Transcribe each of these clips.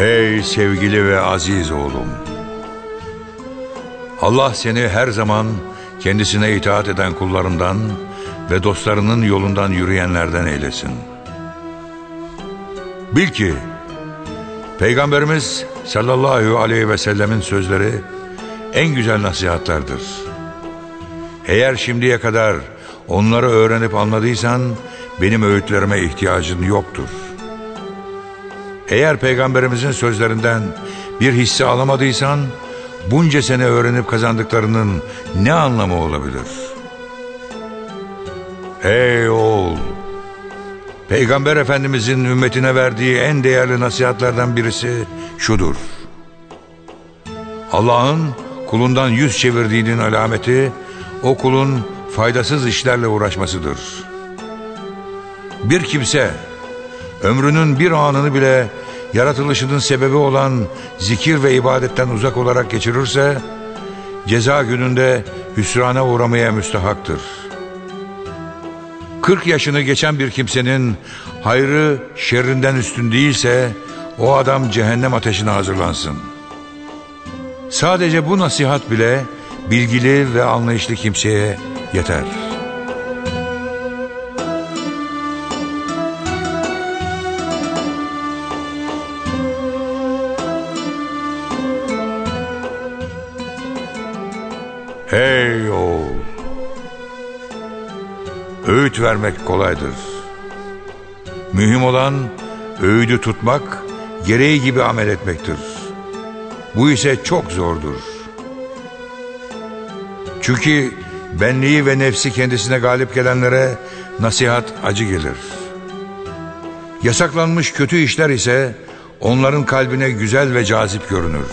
Ey sevgili ve aziz oğlum. Allah seni her zaman kendisine itaat eden kullarından ve dostlarının yolundan yürüyenlerden eylesin. Bil ki Peygamberimiz sallallahu aleyhi ve sellemin sözleri en güzel nasihatlerdir. Eğer şimdiye kadar onları öğrenip anladıysan benim öğütlerime ihtiyacın yoktur. Eğer peygamberimizin sözlerinden bir hisse alamadıysan bunca sene öğrenip kazandıklarının ne anlamı olabilir? Ey oğul! Peygamber Efendimizin ümmetine verdiği en değerli nasihatlerden birisi şudur. Allah'ın kulundan yüz çevirdiğinin alameti o kulun faydasız işlerle uğraşmasıdır. Bir kimse ömrünün bir anını bile yaratılışının sebebi olan zikir ve ibadetten uzak olarak geçirirse ceza gününde hüsrana uğramaya müstahaktır. 40 yaşını geçen bir kimsenin hayrı şerrinden üstün değilse o adam cehennem ateşine hazırlansın. Sadece bu nasihat bile bilgili ve anlayışlı kimseye yeter. Öğüt vermek kolaydır. Mühim olan öğüdü tutmak, gereği gibi amel etmektir. Bu ise çok zordur. Çünkü benliği ve nefsi kendisine galip gelenlere nasihat acı gelir. Yasaklanmış kötü işler ise onların kalbine güzel ve cazip görünür.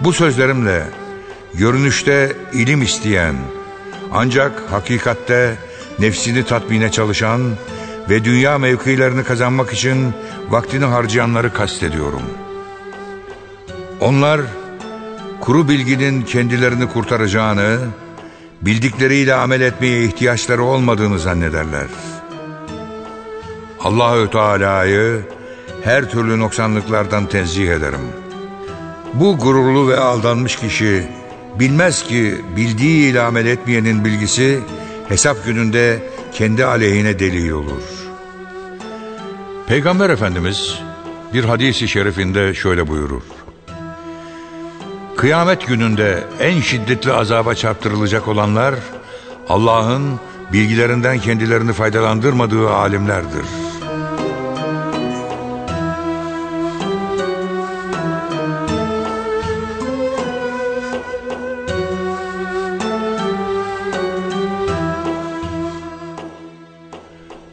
Bu sözlerimle görünüşte ilim isteyen ancak hakikatte nefsini tatmine çalışan ve dünya mevkilerini kazanmak için vaktini harcayanları kastediyorum. Onlar kuru bilginin kendilerini kurtaracağını, bildikleriyle amel etmeye ihtiyaçları olmadığını zannederler. Allahü Teala'yı her türlü noksanlıklardan tenzih ederim. Bu gururlu ve aldanmış kişi bilmez ki bildiği ile amel etmeyenin bilgisi hesap gününde kendi aleyhine delil olur. Peygamber Efendimiz bir hadisi şerifinde şöyle buyurur. Kıyamet gününde en şiddetli azaba çarptırılacak olanlar Allah'ın bilgilerinden kendilerini faydalandırmadığı alimlerdir.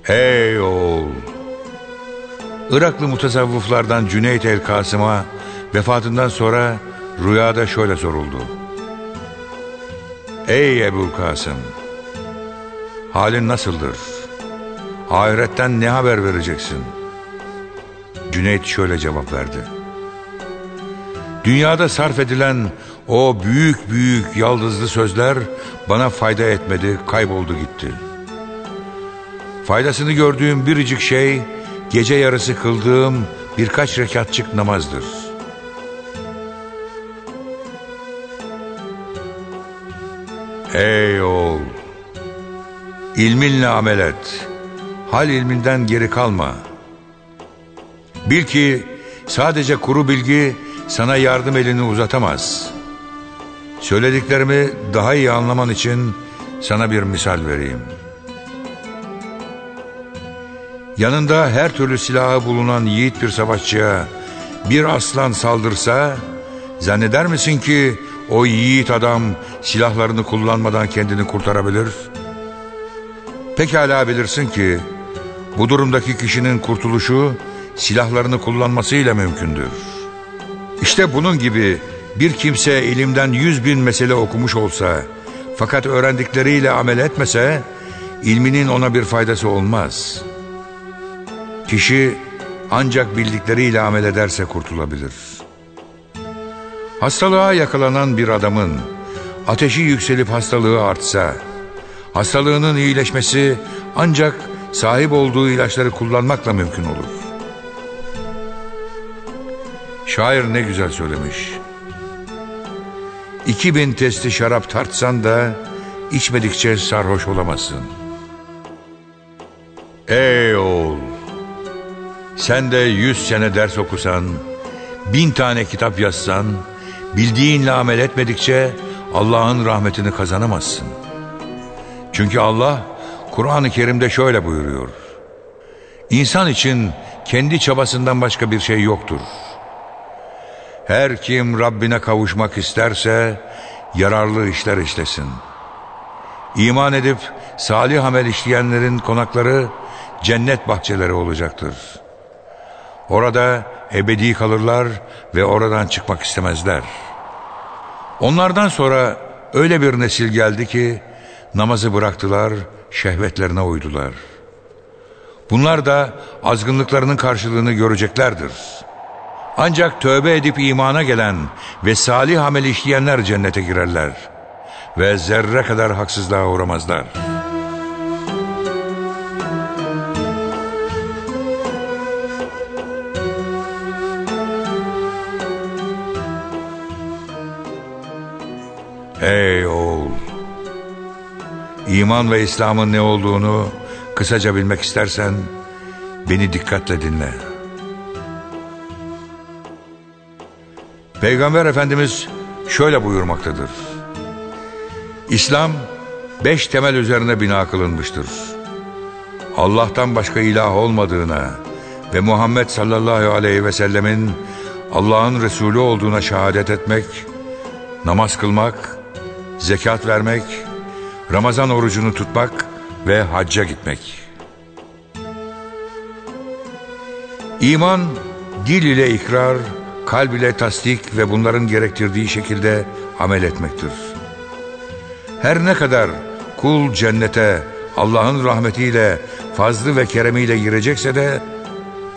Hey oğul! Iraklı mutasavvıflardan Cüneyt el Kasım'a vefatından sonra Rüyada şöyle soruldu. Ey Ebu Kasım! Halin nasıldır? Ahiretten ne haber vereceksin? Cüneyt şöyle cevap verdi. Dünyada sarf edilen o büyük büyük yaldızlı sözler bana fayda etmedi, kayboldu gitti. Faydasını gördüğüm biricik şey gece yarısı kıldığım birkaç rekatçık namazdır.'' Ey oğul! İlminle amel et. Hal ilminden geri kalma. Bil ki sadece kuru bilgi sana yardım elini uzatamaz. Söylediklerimi daha iyi anlaman için sana bir misal vereyim. Yanında her türlü silahı bulunan yiğit bir savaşçıya bir aslan saldırsa zanneder misin ki o yiğit adam silahlarını kullanmadan kendini kurtarabilir. Pekala bilirsin ki bu durumdaki kişinin kurtuluşu silahlarını kullanmasıyla mümkündür. İşte bunun gibi bir kimse ilimden yüz bin mesele okumuş olsa fakat öğrendikleriyle amel etmese ilminin ona bir faydası olmaz. Kişi ancak bildikleriyle amel ederse kurtulabilir.'' Hastalığa yakalanan bir adamın ateşi yükselip hastalığı artsa, hastalığının iyileşmesi ancak sahip olduğu ilaçları kullanmakla mümkün olur. Şair ne güzel söylemiş. İki bin testi şarap tartsan da içmedikçe sarhoş olamazsın. Ey oğul! Sen de yüz sene ders okusan, bin tane kitap yazsan, bildiğinle amel etmedikçe Allah'ın rahmetini kazanamazsın. Çünkü Allah Kur'an-ı Kerim'de şöyle buyuruyor. İnsan için kendi çabasından başka bir şey yoktur. Her kim Rabbine kavuşmak isterse yararlı işler işlesin. İman edip salih amel işleyenlerin konakları cennet bahçeleri olacaktır. Orada ebedi kalırlar ve oradan çıkmak istemezler. Onlardan sonra öyle bir nesil geldi ki namazı bıraktılar, şehvetlerine uydular. Bunlar da azgınlıklarının karşılığını göreceklerdir. Ancak tövbe edip imana gelen ve salih amel işleyenler cennete girerler ve zerre kadar haksızlığa uğramazlar.'' Ey oğul! İman ve İslam'ın ne olduğunu kısaca bilmek istersen beni dikkatle dinle. Peygamber Efendimiz şöyle buyurmaktadır. İslam beş temel üzerine bina kılınmıştır. Allah'tan başka ilah olmadığına ve Muhammed sallallahu aleyhi ve sellemin Allah'ın Resulü olduğuna şehadet etmek, namaz kılmak, zekat vermek, Ramazan orucunu tutmak ve hacca gitmek. İman, dil ile ikrar, kalb ile tasdik ve bunların gerektirdiği şekilde amel etmektir. Her ne kadar kul cennete Allah'ın rahmetiyle, fazlı ve keremiyle girecekse de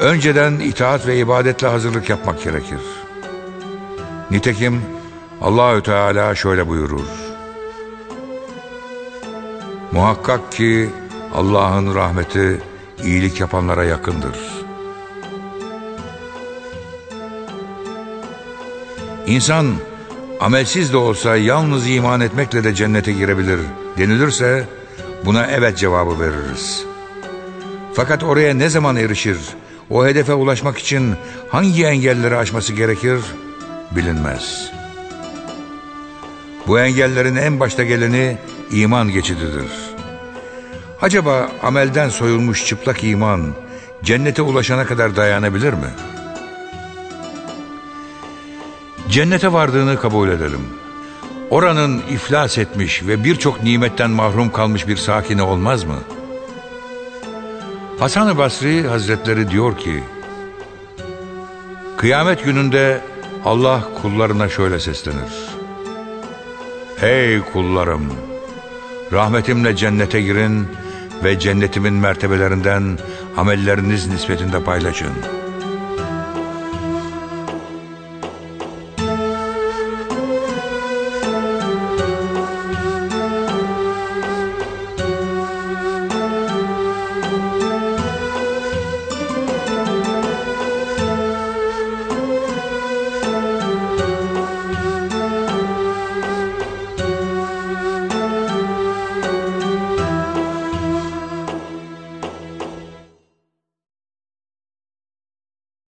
önceden itaat ve ibadetle hazırlık yapmak gerekir. Nitekim Allahü Teala şöyle buyurur. Muhakkak ki Allah'ın rahmeti iyilik yapanlara yakındır. İnsan amelsiz de olsa yalnız iman etmekle de cennete girebilir denilirse buna evet cevabı veririz. Fakat oraya ne zaman erişir, o hedefe ulaşmak için hangi engelleri aşması gerekir bilinmez. Bu engellerin en başta geleni iman geçididir. Acaba amelden soyulmuş çıplak iman cennete ulaşana kadar dayanabilir mi? Cennete vardığını kabul edelim. Oranın iflas etmiş ve birçok nimetten mahrum kalmış bir sakini olmaz mı? Hasan-ı Basri Hazretleri diyor ki, Kıyamet gününde Allah kullarına şöyle seslenir. Ey kullarım! Rahmetimle cennete girin ve cennetimin mertebelerinden amelleriniz nispetinde paylaşın.''